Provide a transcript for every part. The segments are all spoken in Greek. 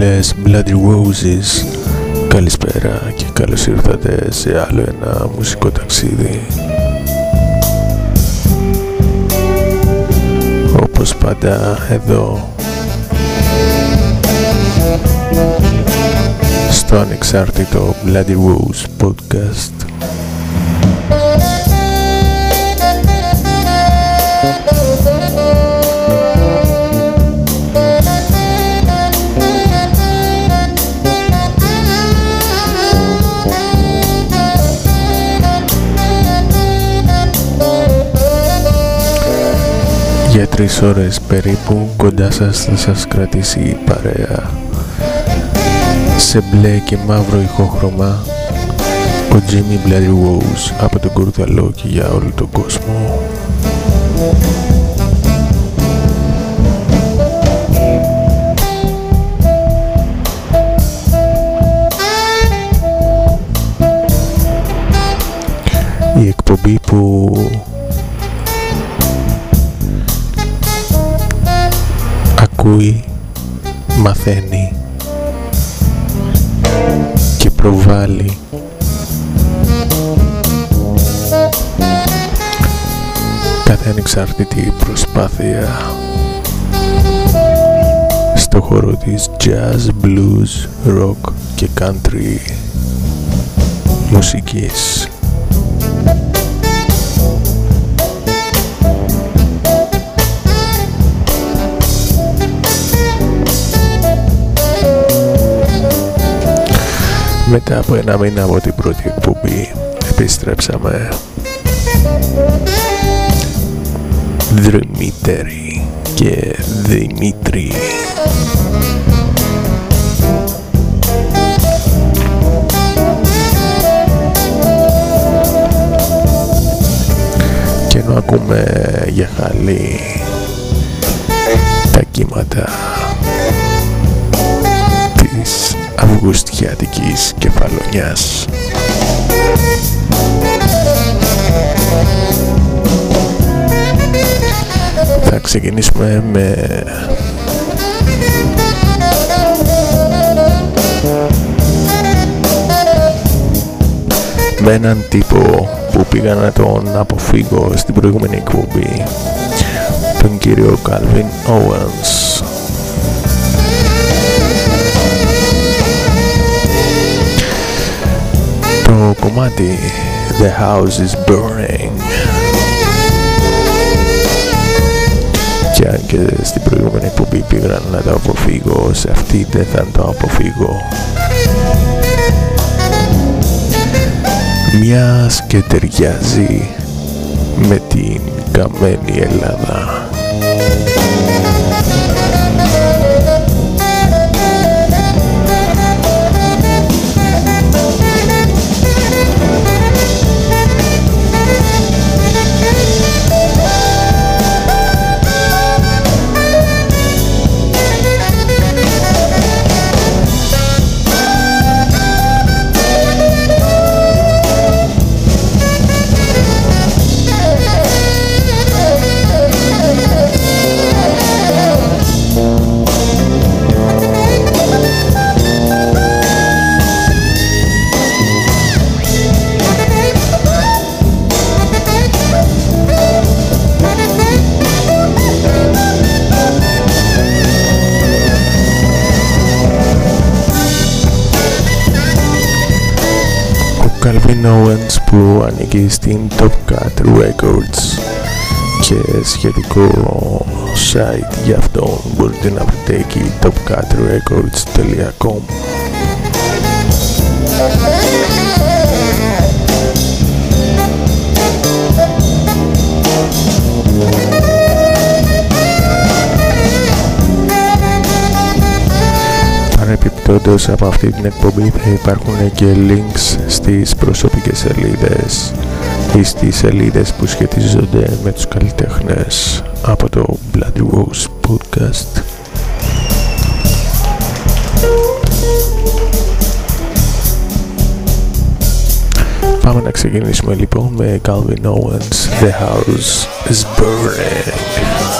φίλες Bloody Roses. Καλησπέρα και καλώς ήρθατε σε άλλο ένα μουσικό ταξίδι. Όπως πάντα εδώ. Στο ανεξάρτητο Bloody Rose Podcast Για τρεις ώρες περίπου κοντά σας θα σας κρατήσει η παρέα σε μπλε και μαύρο ηχόχρωμα ο Jimmy Bloody Rose από τον Κουρδαλό και για όλο τον κόσμο. Μαθαίνει και προβάλλει κάθε ανεξάρτητη προσπάθεια στο χώρο της jazz, blues, rock και country μουσικής. Μετά από ένα μήνα από την πρώτη εκπομπή επιστρέψαμε. Δρυμύτερη και Δημήτρη. Και ενώ ακούμε για χαλή τα κύματα αυγουστιάτικης κεφαλονιάς. Θα ξεκινήσουμε με με έναν τύπο που πήγα να τον αποφύγω στην προηγούμενη εκπομπή τον κύριο Calvin Owens κομμάτι The House is Burning. Και αν και στην προηγούμενη εκπομπή πήγα να το αποφύγω σε αυτή δεν θα το αποφύγω. Μιας και ταιριάζει με την καμένη Ελλάδα Calvin Owens που ανήκει στην Top Cat Records και σχετικό site για αυτό μπορείτε να βρείτε εκεί topcatrecords.com Παρεπιπτόντως από αυτή την εκπομπή θα υπάρχουν και links στις προσωπικές σελίδες ή στις σελίδες που σχετίζονται με τους καλλιτέχνες από το Bloody Rose Podcast. Πάμε να ξεκινήσουμε λοιπόν με Calvin Owens The House is Burning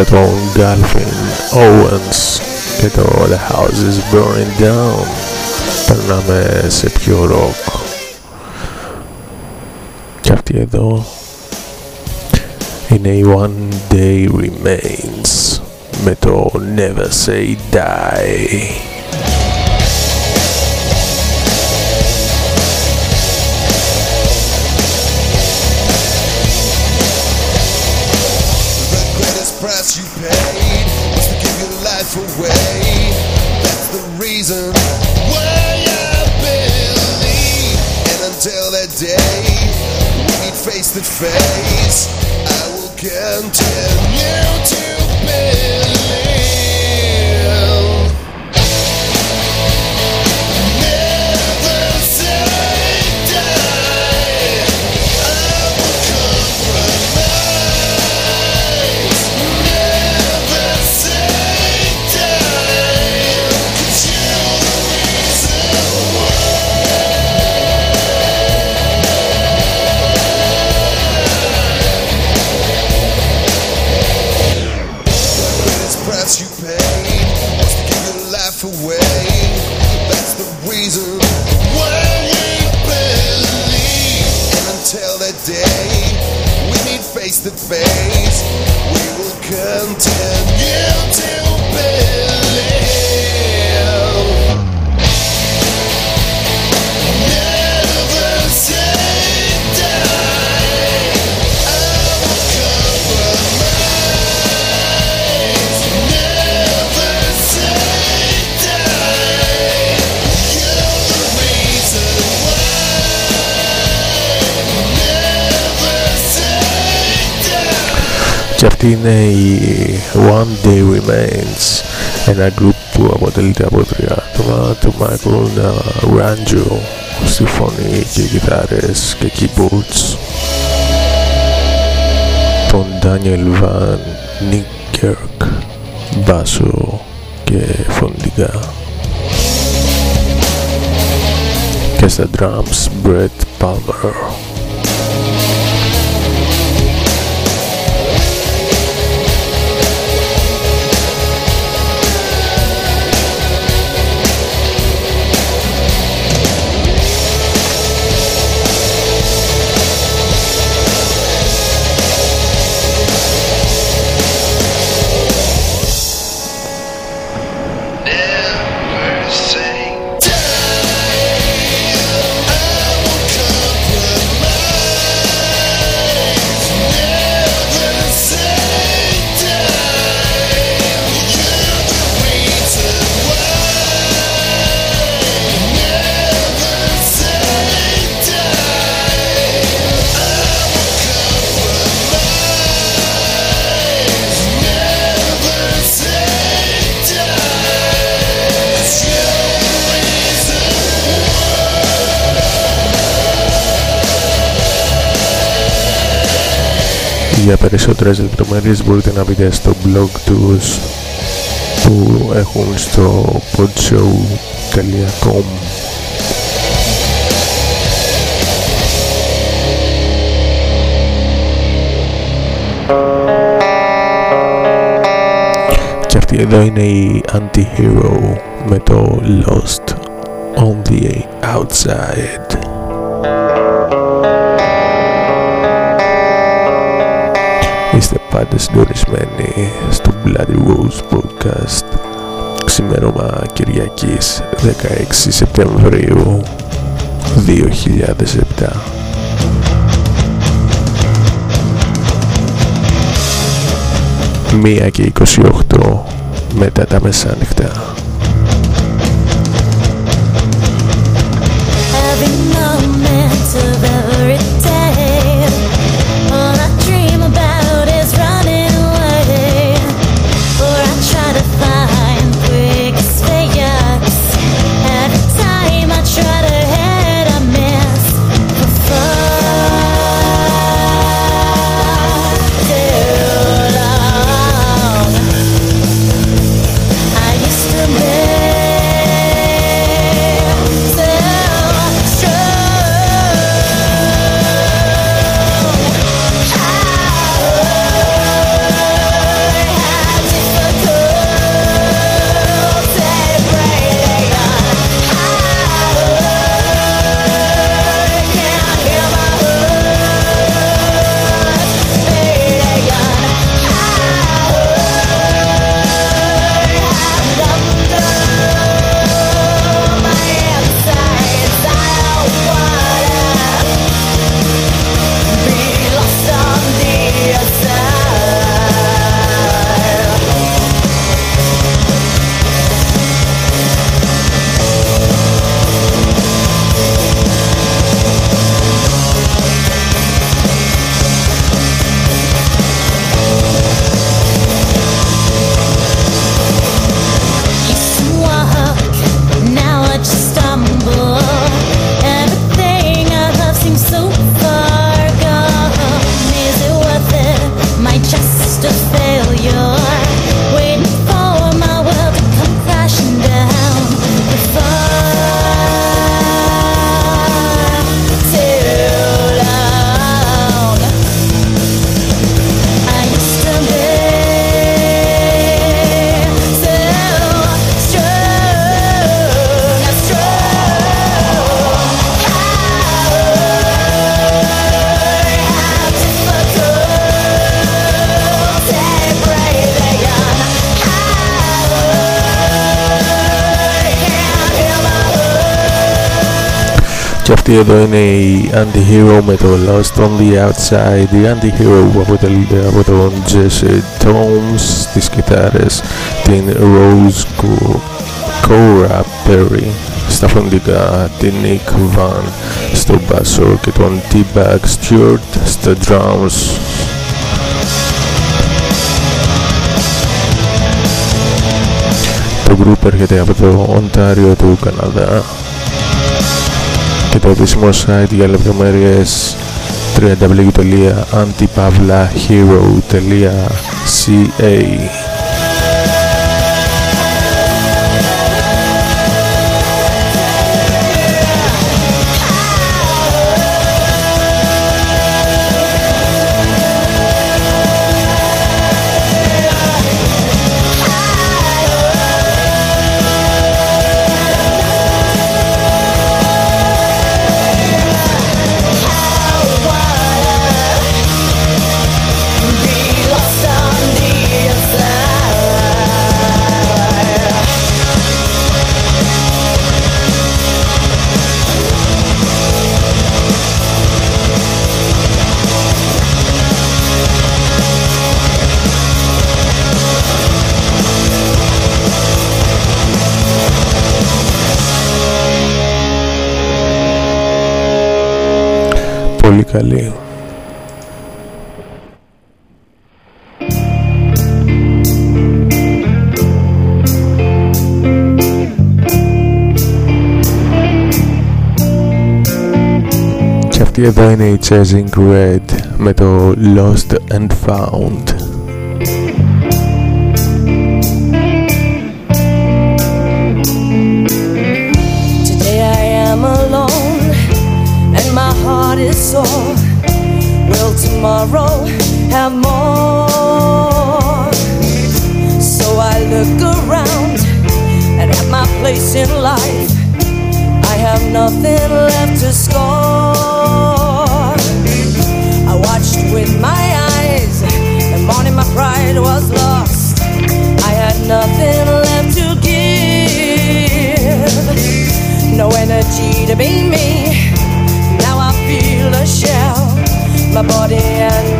μετά τον Galvin Owens και το The House is Burning Down περνάμε σε πιο rock και αυτή εδώ είναι η One Day Remains με το Never Say Die cada grupo modalidad podría tomar, tomar con un arranjo sinfónico de guitarras que keyboards. Don Daniel Van Niekerk, basso que fondiga. Casa Drums, Brett Palmer. περισσότερες λεπτομέρειες μπορείτε να μπείτε στο blog τους που έχουν στο podshow.com Και αυτή εδώ είναι η Anti-Hero με το Lost on the Outside. Πάντα συντονισμένοι στο Bloody Rose Podcast Ξημέρωμα Κυριακής 16 Σεπτεμβρίου 2007 Μία και 28 μετά τα μεσάνυχτα. Αυτή εδώ είναι η Anti-Hero με το Lost on the Outside. Η Anti-Hero που αποτελείται από τον Jesse Tomes στις κιθάρες, την Rose Cora Perry στα φωνητικά, την Nick Van στο μπάσο και τον T-Bag Stewart στα drums. Το group έρχεται από το Οντάριο του Καναδά και το επίσημο site για λεπτομέρειες www.antipavlahero.ca πολύ καλή. Και αυτή εδώ είναι η Chasing Red με το Lost and Found. Nothing left to score. I watched with my eyes, the morning my pride was lost. I had nothing left to give, no energy to be me. Now I feel a shell my body and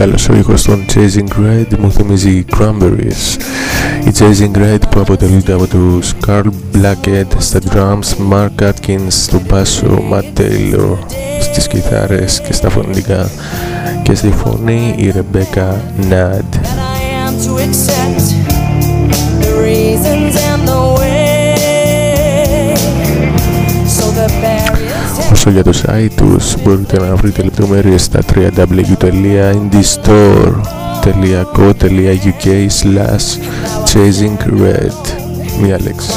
Πολύ καλός ο ήχος των Chasing Red μου θυμίζει Cranberries. Οι Chasing Red που αποτελούνται από τους Carl Blackhead στα drums Mark Atkins στο μπάσο Matt Taylor στις κιθάρες και στα φωνητικά και στη φωνή η Rebecca Nad Όσο για το site τους. Μπορείτε να βρείτε λεπτομέρειες στα www.indistore.co.uk slash chasingred. Μία λέξη.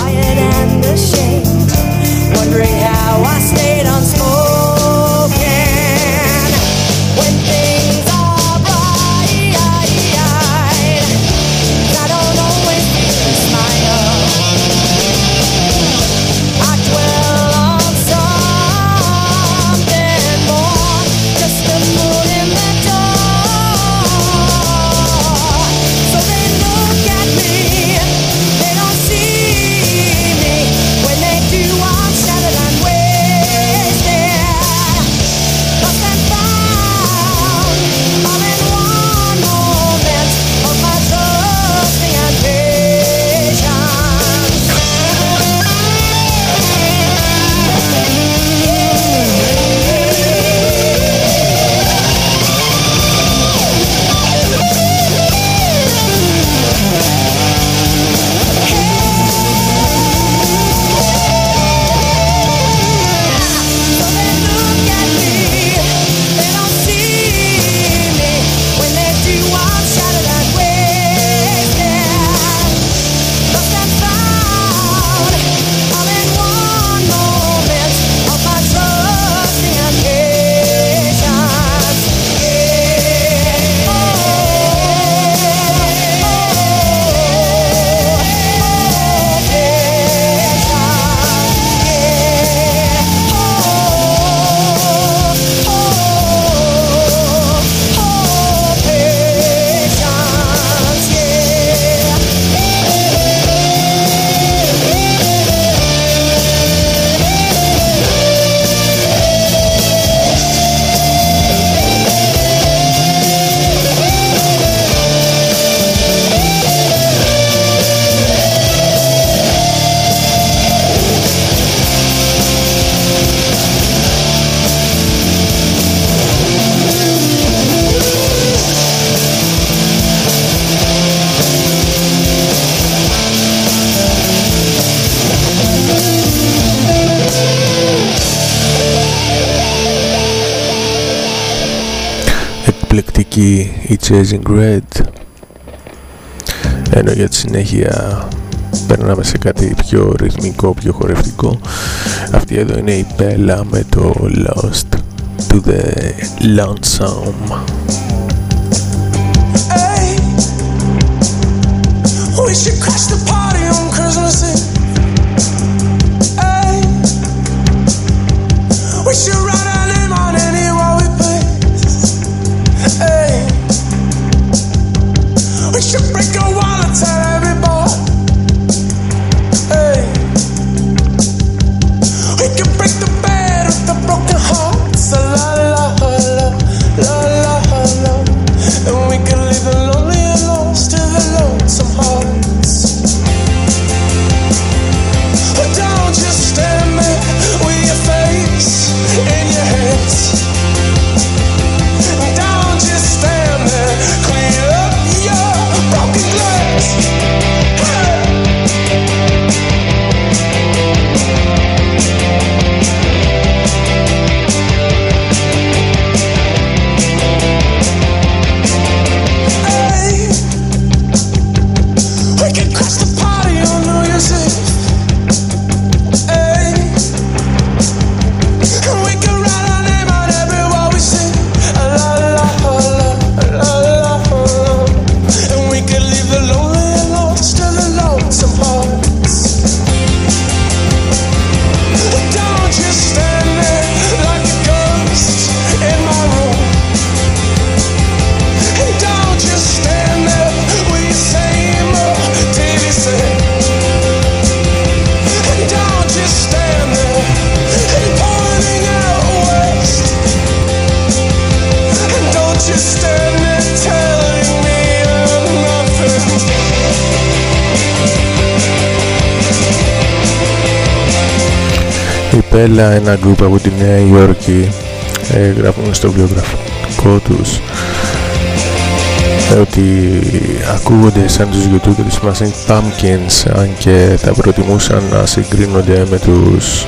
Chasing Red. Ενώ για τη συνέχεια περνάμε σε κάτι πιο ρυθμικό, πιο χορευτικό. Αυτή εδώ είναι η Bella με το Lost to the Lonesome Η Πέλα, ένα γκρουπ από τη Νέα Υόρκη, ε, γράφουν στο βιογραφικό τους ε, ότι ακούγονται σαν τους YouTube και τους Smashing Pumpkins αν και θα προτιμούσαν να συγκρίνονται με τους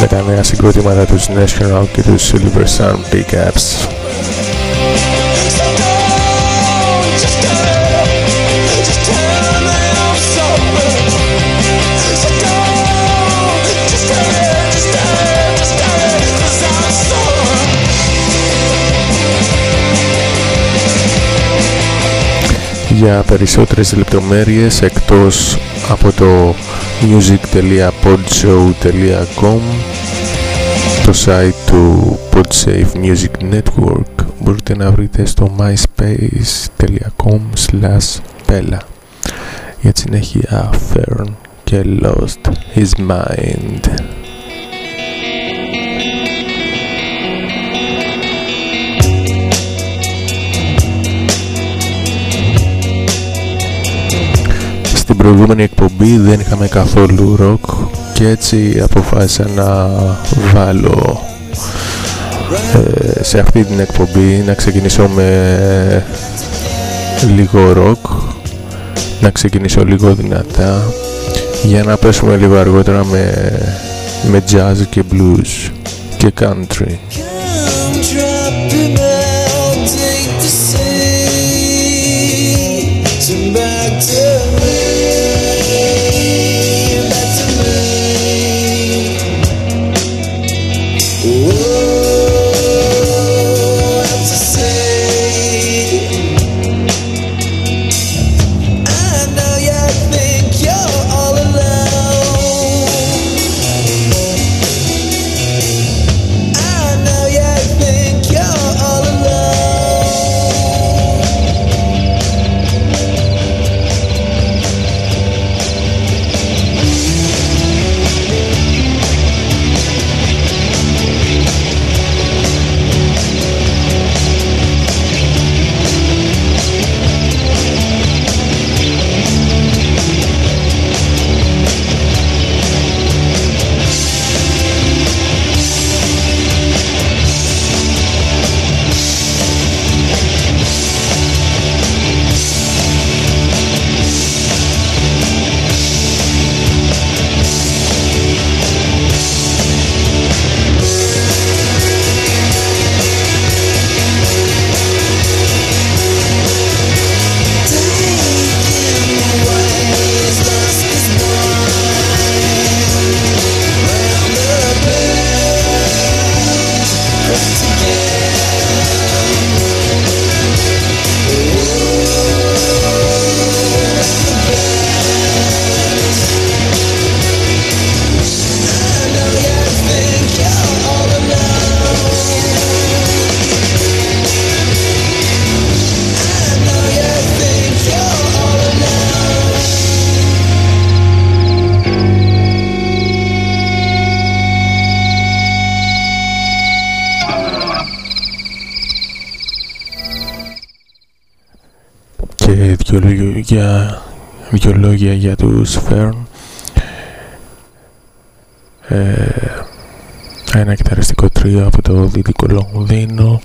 με τα νέα συγκρότηματα τους National και τους Silver Sun Pickups. Για περισσότερες λεπτομέρειες εκτός από το music.podshow.com το site του Podsafe Music Network. Μπορείτε να βρείτε στο myspace.com slash pella για τη συνέχεια Fern και Lost His Mind προηγούμενη εκπομπή δεν είχαμε καθόλου ροκ και έτσι αποφάσισα να βάλω ε, σε αυτή την εκπομπή να ξεκινήσω με λίγο ροκ να ξεκινήσω λίγο δυνατά για να πέσουμε λίγο αργότερα με, με jazz και blues και country λόγια, δυο λόγια για τους Fern ε, ένα κυταριστικό τρίο από το Δυτικό Λονδίνο.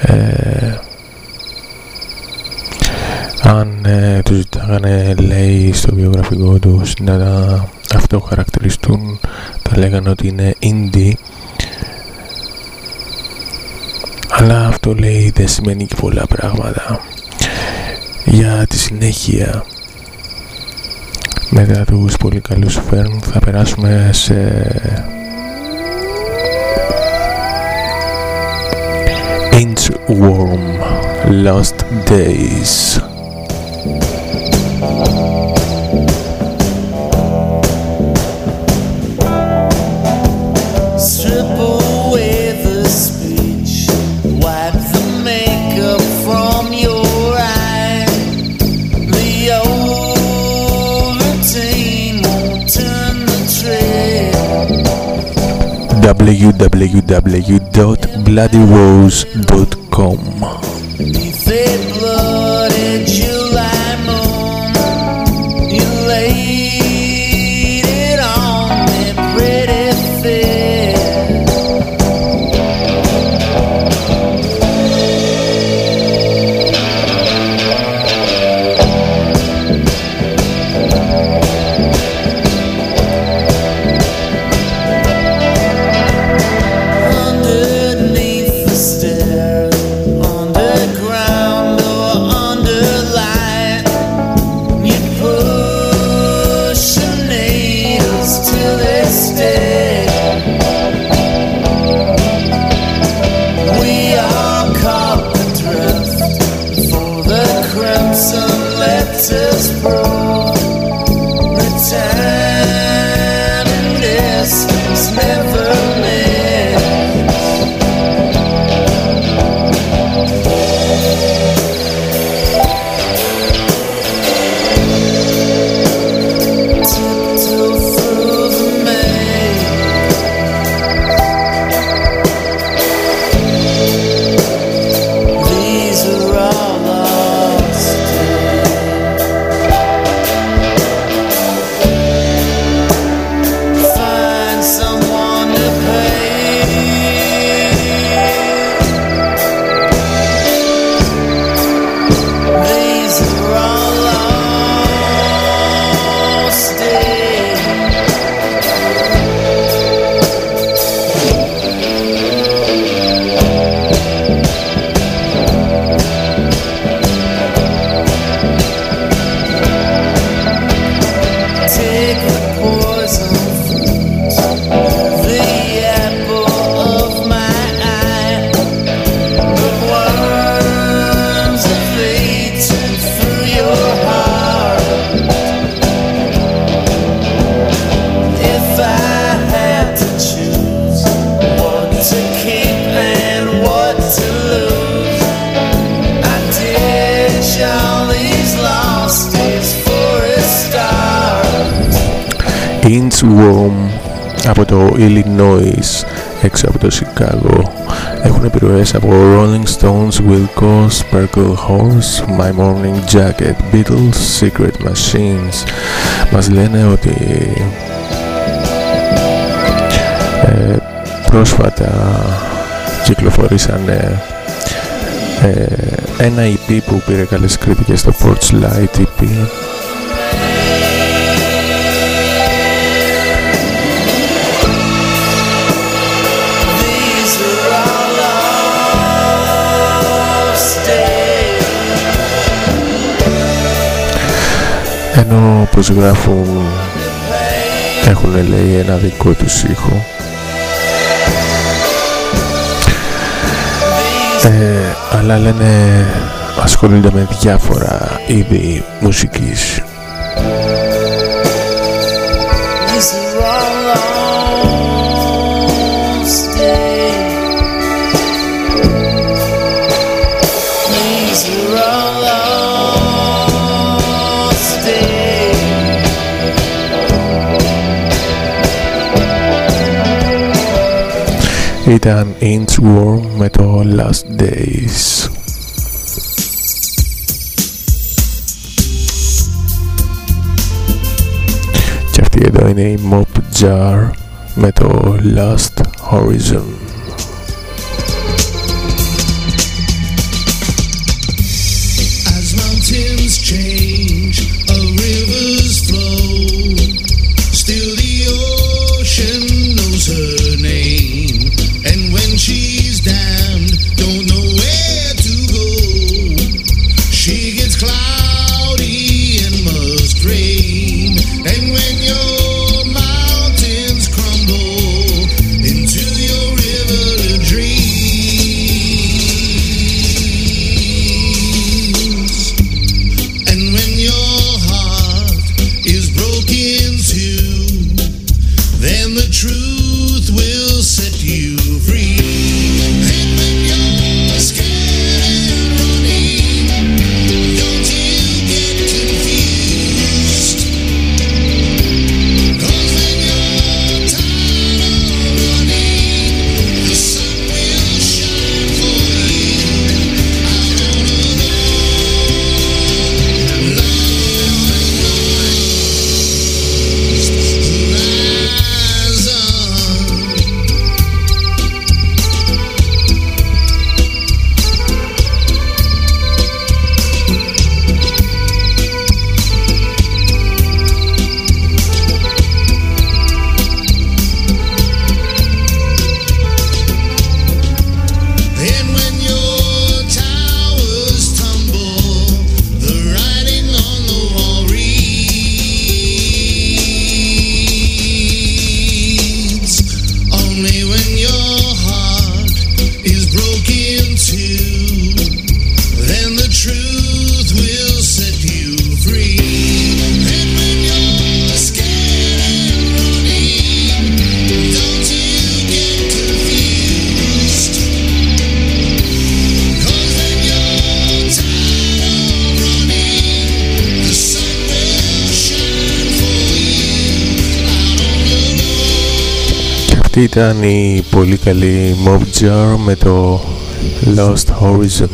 Ε, αν ε, τους ζητάγανε λέει στο βιογραφικό τους να αυτό χαρακτηριστούν θα λέγανε ότι είναι indie. Αλλά αυτό λέει δεν σημαίνει και πολλά πράγματα για τη συνέχεια μετά τους πολύ καλούς φέρν θα περάσουμε σε Inchworm Lost Days www.bloodyrose.com Inchworm από το Illinois έξω από το Chicago έχουν επιρροές από Rolling Stones, Wilco, Sparkle Horse, My Morning Jacket, Beatles, Secret Machines μας λένε ότι ε, πρόσφατα κυκλοφορήσανε ε, ένα EP που πήρε καλές κριτικές στο Porchlight EP ενώ πως γράφουν έχουν λέει ένα δικό τους ήχο. Ε, αλλά λένε ασχολούνται με διάφορα είδη μουσικής with an inch warm metal last days. Chafiedo in mop jar metal last horizon. Αυτή ήταν η πολύ καλή Mob Jar με το Lost Horizon.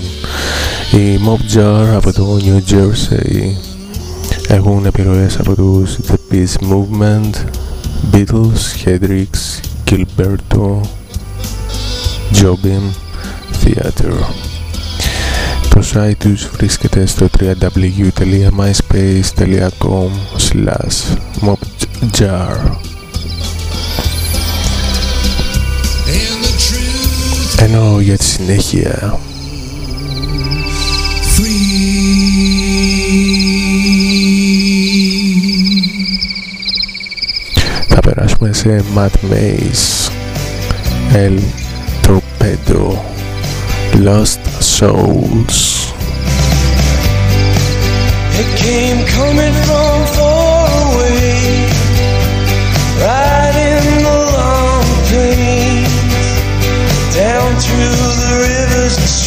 Οι Mob Jar από το New Jersey έχουν επιρροές από τους The Peace Movement, Beatles, Hendrix, Gilberto, Jobim, Theater. Το site τους βρίσκεται στο www.myspace.com slash mobjar. ενώ για τη συνέχεια θα περάσουμε σε Mad Mays El Torpedo Lost Souls It came coming from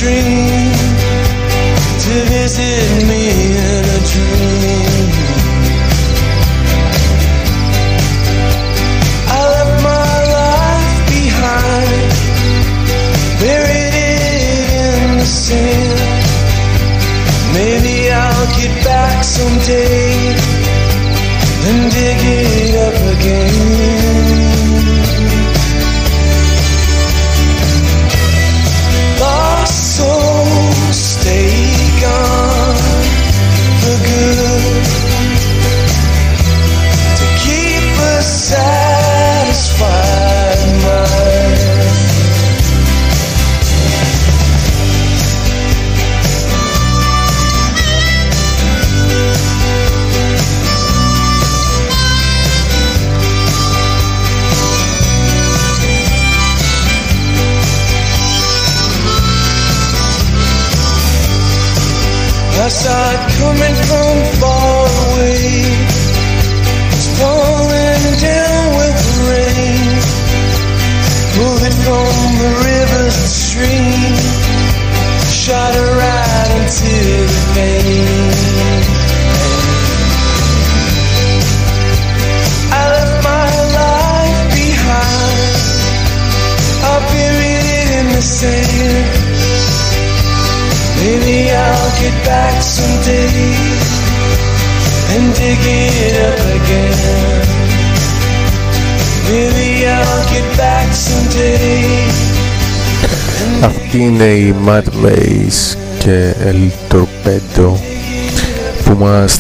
dream to visit me in a dream. I left my life behind, buried it in the sand. Maybe I'll get back someday and dig it up again.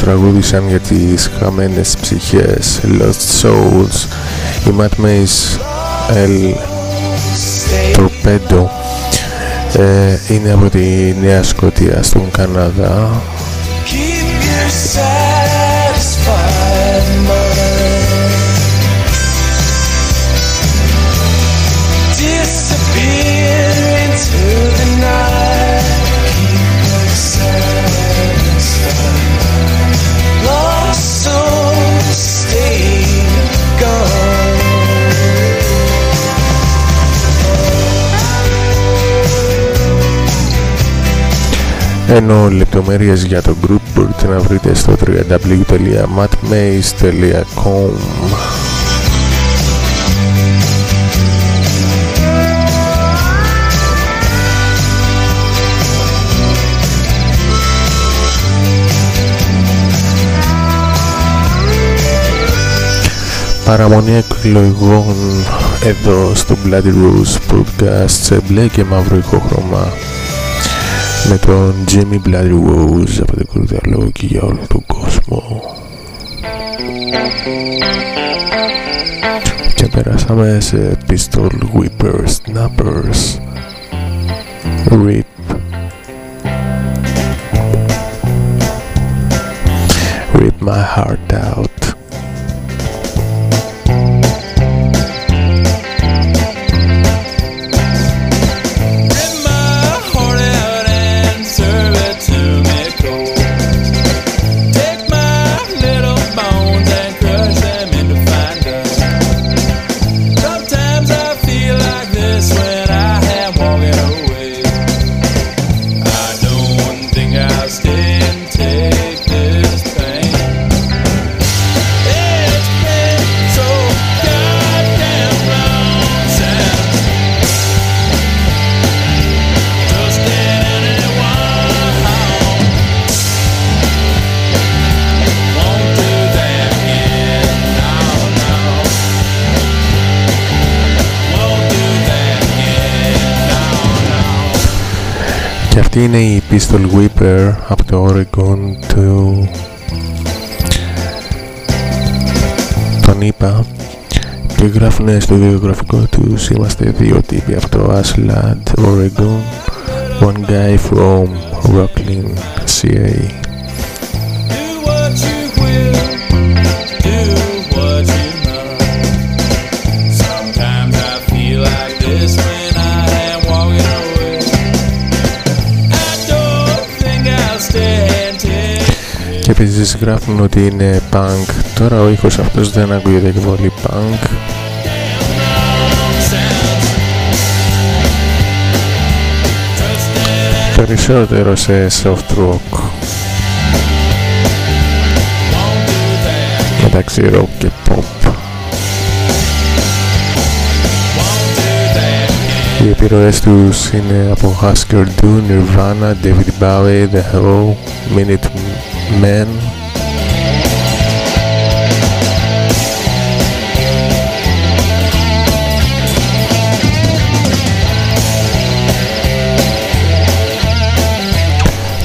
Που μας τραγούδησαν για τις χαμένες ψυχές. Lost Souls η Mad Maze El Torpedo ε, είναι από τη Νέα Σκοτία στον Καναδά ενώ λεπτομέρειες για το group μπορείτε να βρείτε στο www.matmaze.com Παραμονή εκλογών εδώ στο Bloody Rose Podcast σε μπλε και μαύρο ηχόχρωμα με τον Jimmy Bloody Rose από την Κουρδαλό και για όλο τον κόσμο και περάσαμε σε Pistol Whippers Snappers Rip Rip my heart out Αυτή είναι η Pistol Whipper από το Oregon του τον είπα και γράφουνε στο βιογραφικό τους είμαστε δύο τύποι από το Ashland, Oregon one guy from Rocklin, CA και επίσης γράφουν ότι είναι punk τώρα ο ήχος αυτός δεν ακούγεται και πολύ punk nonsense. Just περισσότερο σε soft rock won't do that, μεταξύ rock και pop won't do that. Οι επιρροές τους είναι από Husker Du, Nirvana, David Bowie, The Who, Minutemen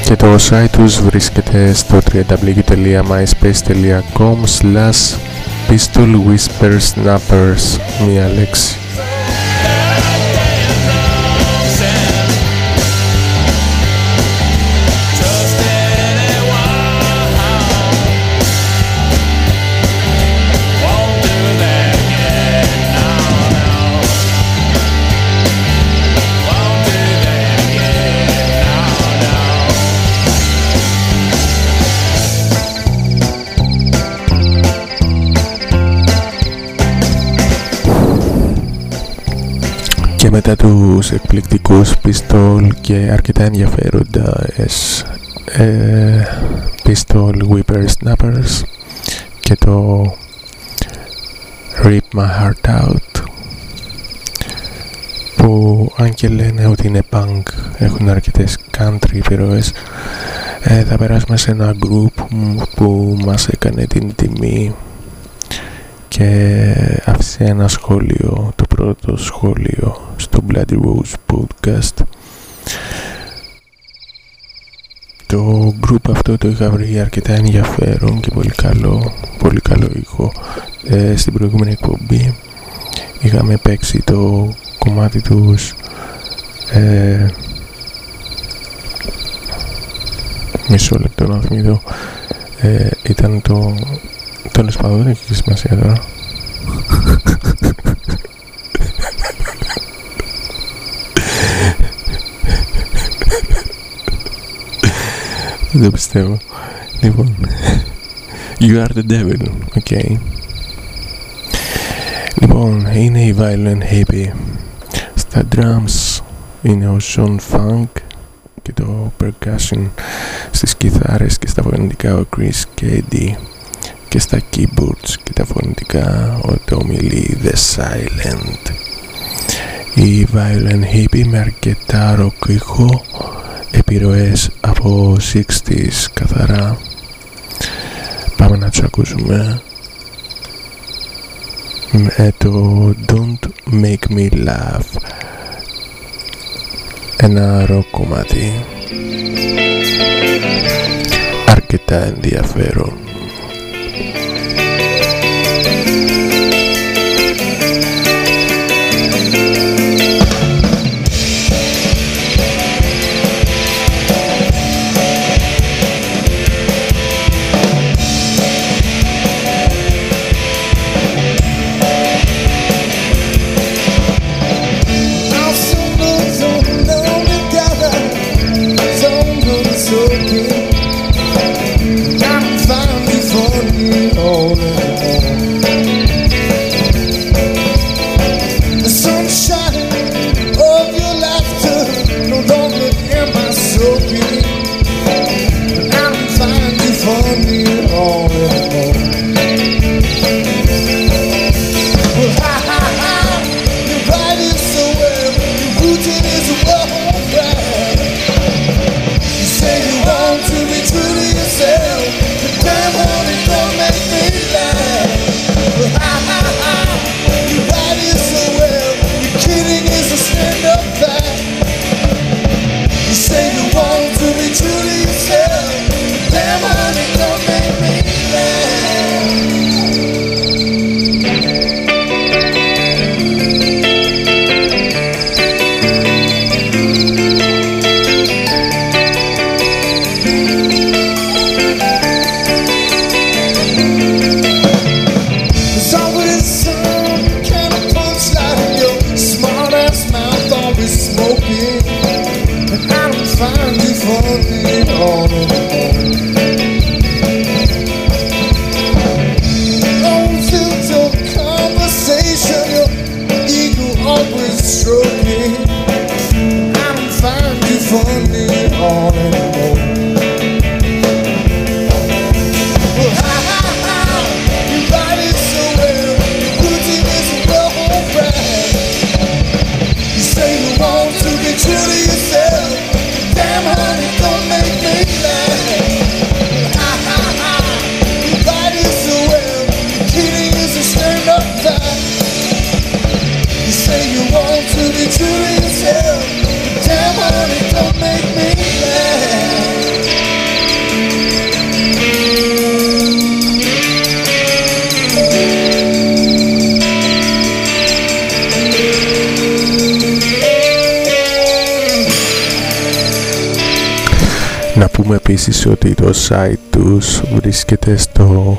και το site τους βρίσκεται στο www.myspace.com slash pistol whisper snappers μία λέξη μετά τους εκπληκτικούς Pistol και αρκετά ενδιαφέροντας ε, Pistol Whipper Snappers και το Rip My Heart Out που αν και λένε ότι είναι punk έχουν αρκετές country επιρροές ε, θα περάσουμε σε ένα group που μας έκανε την τιμή και άφησε ένα σχόλιο, το πρώτο σχόλιο στο Bloody Rose podcast. Το group αυτό το είχα βρει αρκετά ενδιαφέρον και πολύ καλό, πολύ καλό ήχο ε, στην προηγούμενη εκπομπή. Είχαμε παίξει το κομμάτι τους ε, μισό λεπτό να θυμηθώ ε, ήταν το τέλος πάντων δεν έχει σημασία τώρα δεν το πιστεύω. Λοιπόν You are the devil, ok. Λοιπόν, είναι η Violent Hippie. Στα drums είναι ο Sean Funk και το percussion στις κιθάρες και στα φωνητικά ο Chris Cady και στα keyboards και τα φωνητικά ο Tommy Lee The Silent. Η Violent Hippie με αρκετά ροκ ήχο επιρροές από 60s καθαρά. Πάμε να τους ακούσουμε. Με το Don't Make Me Laugh. Ένα ροκ κομμάτι. Αρκετά ενδιαφέρον επίσης ότι το site τους βρίσκεται στο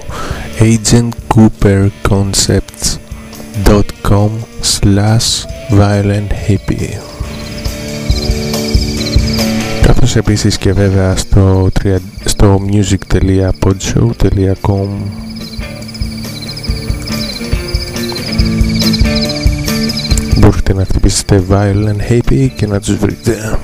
agentcooperconcepts.com slash violent hippie. Καθώς επίσης και βέβαια στο, τρια- στο music.podshow.com μπορείτε να χτυπήσετε violent hippie και να τους βρείτε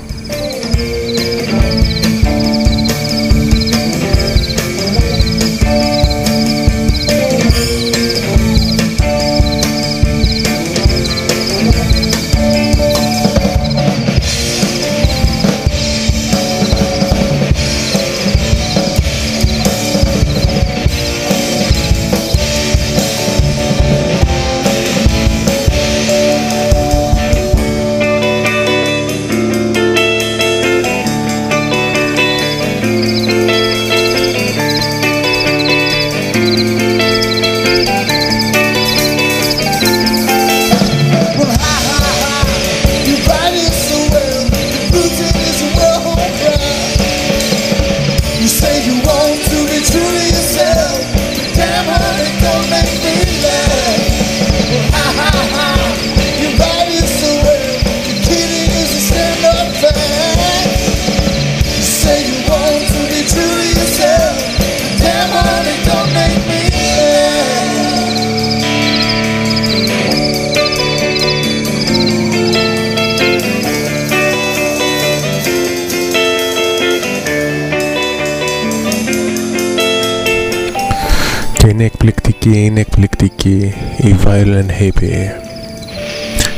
εκπληκτική, είναι εκπληκτική η Violent Hippie.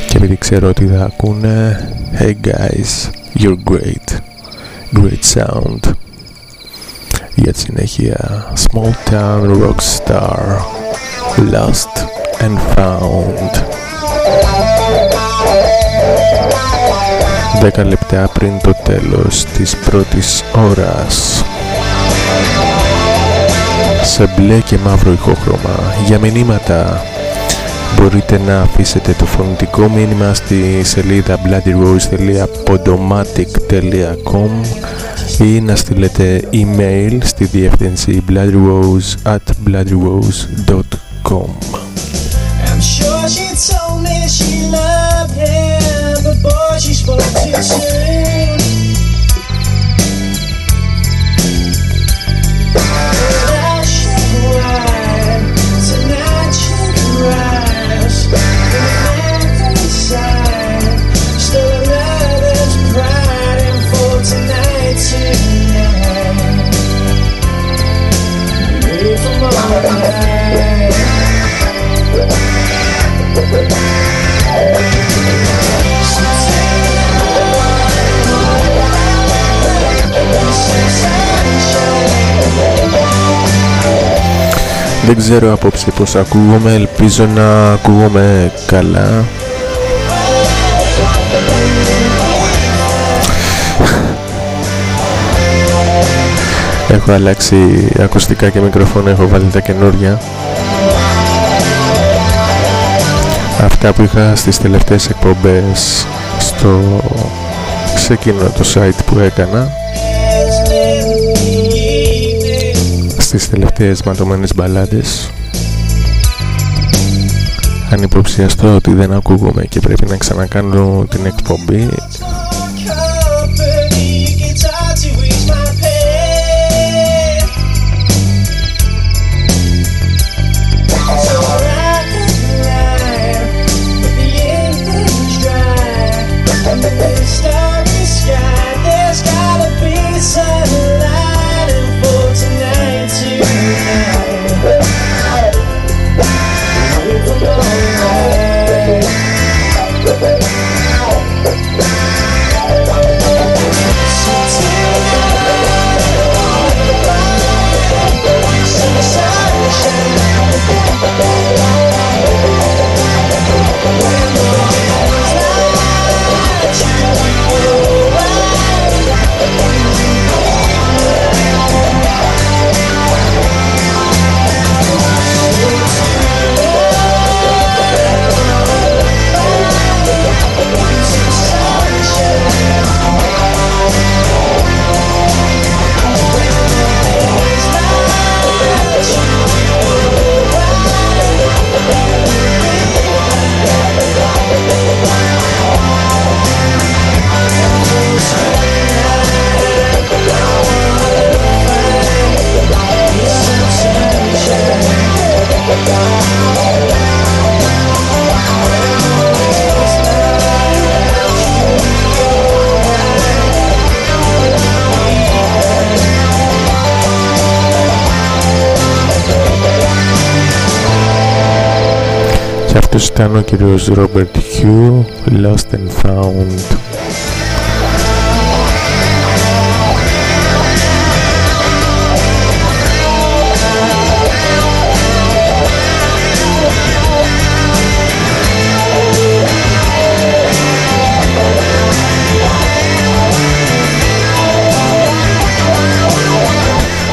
Και επειδή ξέρω ότι θα ακούνε Hey guys, you're great. Great sound. Για τη συνέχεια Small Town Rockstar Lost and Found. 10 λεπτά πριν το τέλος της πρώτης ώρας σε μπλέ και μαύρο ηχοχρώμα. Για μηνύματα μπορείτε να αφήσετε το φωντικό μήνυμα στη σελίδα blody ή να στείλετε email στη διεύθυνση Blady Rose Δεν ξέρω απόψε πως ακούγομαι, ελπίζω να ακούγομαι καλά. Έχω αλλάξει ακουστικά και μικροφόνα, έχω βάλει τα καινούρια. Αυτά που είχα στις τελευταίες εκπομπές στο σε εκείνο το site που έκανα στις τελευταίες ματωμένες μπαλάντες. Αν υποψιαστώ ότι δεν ακούγομαι και πρέπει να ξανακάνω την εκπομπή ήταν ο κύριος Robert Hugh Lost and Found.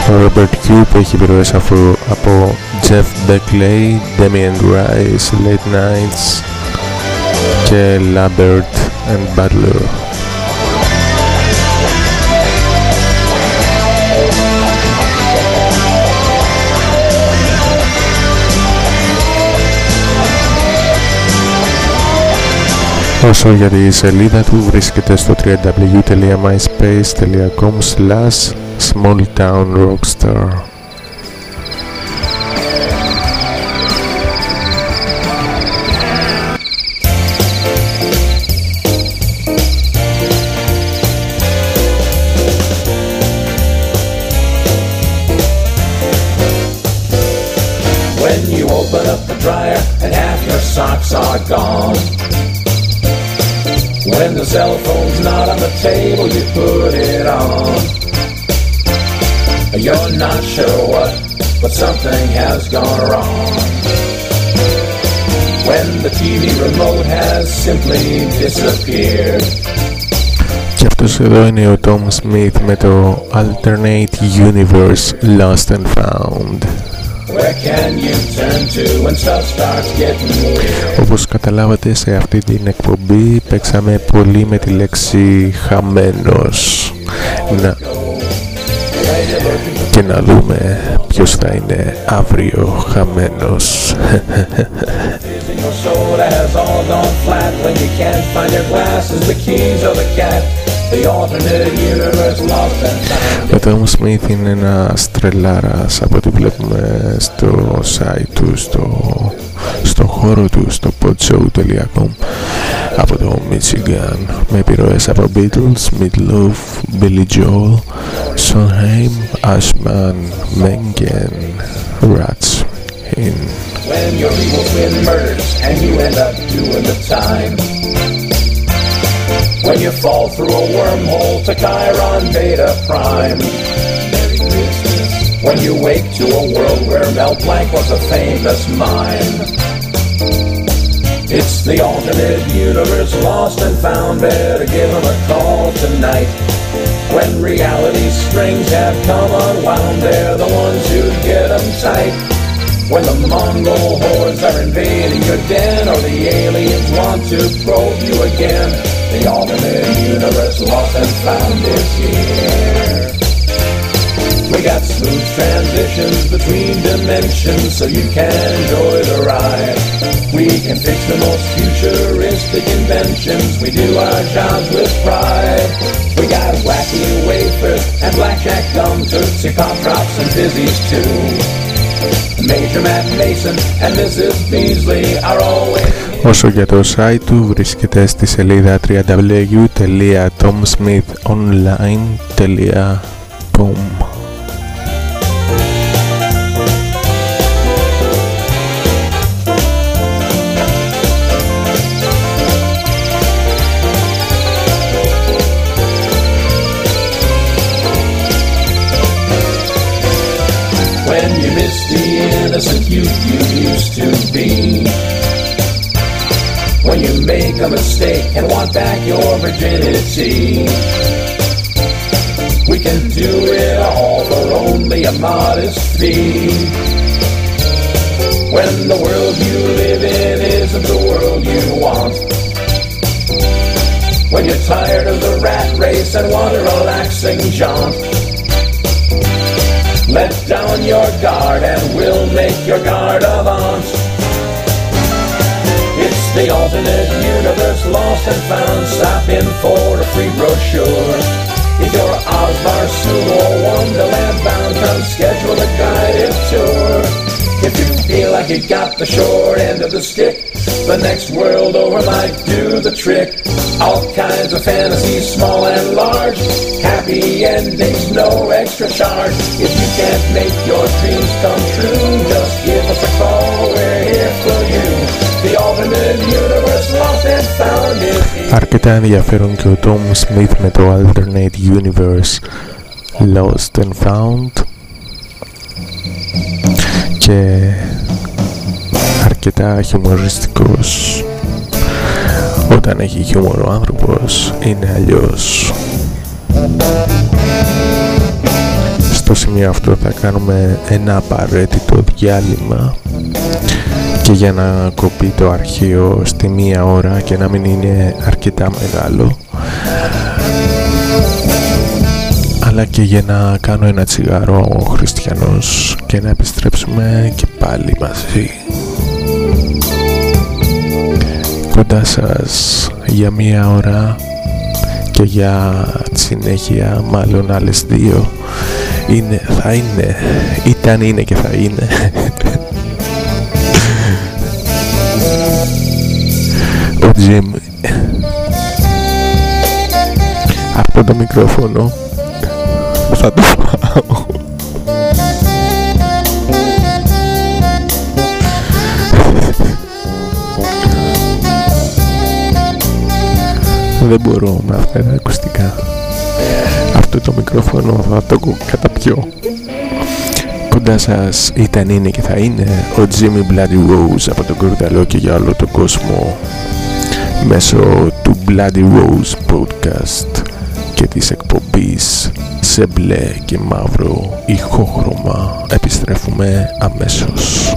Ο Robert Hugh που έχει επιρροές αφού- από Jeff Beckley, Damien Rice, Late Nights και Lambert and Butler. Όσο για τη σελίδα του βρίσκεται στο www.myspace.com slash smalltownrockstar something has gone wrong. When the TV remote has simply disappeared. Και αυτός εδώ είναι ο Tom Smith με το Alternate Universe Lost and Found. Where can you turn to when stuff starts getting weird? Όπως καταλάβατε σε αυτή την εκπομπή παίξαμε πολύ με τη λέξη χαμένος. Να... Και να δούμε ποιος θα είναι αύριο χαμένος. Ο Τόμο Μίθ είναι ένα τρελάρα από ό,τι βλέπουμε στο site του, στο χώρο του, στο botchow.com. have to Michigan, maybe Royce Upper Beatles, Meatloaf, Billy Joel, Sonheim, Ashman, Mencken, Rats, in. When your evil twin murders and you end up doing the time. When you fall through a wormhole to Chiron Beta Prime. When you wake to a world where Mel Blanc was a famous mime. It's the alternate universe lost and found. Better give 'em a call tonight. When reality strings have come unwound, they're the ones who get 'em tight. When the Mongol hordes are invading your den or the aliens want to probe you again, the alternate universe lost and found is here. We got smooth transitions between dimensions so you can enjoy the ride. We can fix the most futuristic inventions. We do our jobs with pride. We got wacky wafers and blackjack gum, Tootsie Pop drops and fizzies too. Major Matt Mason and Mrs. Beasley are always Όσο για το site του βρίσκεται στη σελίδα www.tomsmithonline.com a mistake and want back your virginity. We can do it all for only a modest fee. When the world you live in isn't the world you want. When you're tired of the rat race and want a relaxing jaunt. Let down your guard and we'll make your guard avant. It's the alternate lost and found. Stop in for a free brochure. If you're Osbar Sumo or Wonderland bound, come schedule a guided tour. If you feel like you got the short end of the stick, the next world over might do the trick. All kinds of fantasies, small and large. Happy endings, no extra charge. If you can't make your dreams come true, just give us a call. We're here for you. The alternate universe lost and found is here. Αρκετά ενδιαφέρον και ο Tom Smith με το Alternate Universe Lost and Found. Και αρκετά χιουμοριστικός. Όταν έχει χιούμορ ο άνθρωπος είναι αλλιώς. Στο σημείο αυτό θα κάνουμε ένα απαραίτητο διάλειμμα και για να κοπεί το αρχείο στη μία ώρα και να μην είναι αρκετά μεγάλο αλλά και για να κάνω ένα τσιγάρο ο χριστιανός και να επιστρέψουμε και πάλι μαζί. Κοντά σας για μία ώρα και για τη συνέχεια μάλλον άλλες δύο. Είναι, θα είναι, ήταν, είναι και θα είναι Jim, ναι, Αυτό το μικρόφωνο. Θα το φάω. Δεν μπορώ με αυτά τα ακουστικά. Αυτό το μικρόφωνο θα το καταπιώ. Κοντά σας ήταν είναι και θα είναι ο Jimmy Bloody Rose από τον Κορδαλό και για όλο τον κόσμο μέσω του Bloody Rose Podcast και της εκπομπής σε μπλε και μαύρο ηχόχρωμα επιστρέφουμε αμέσως.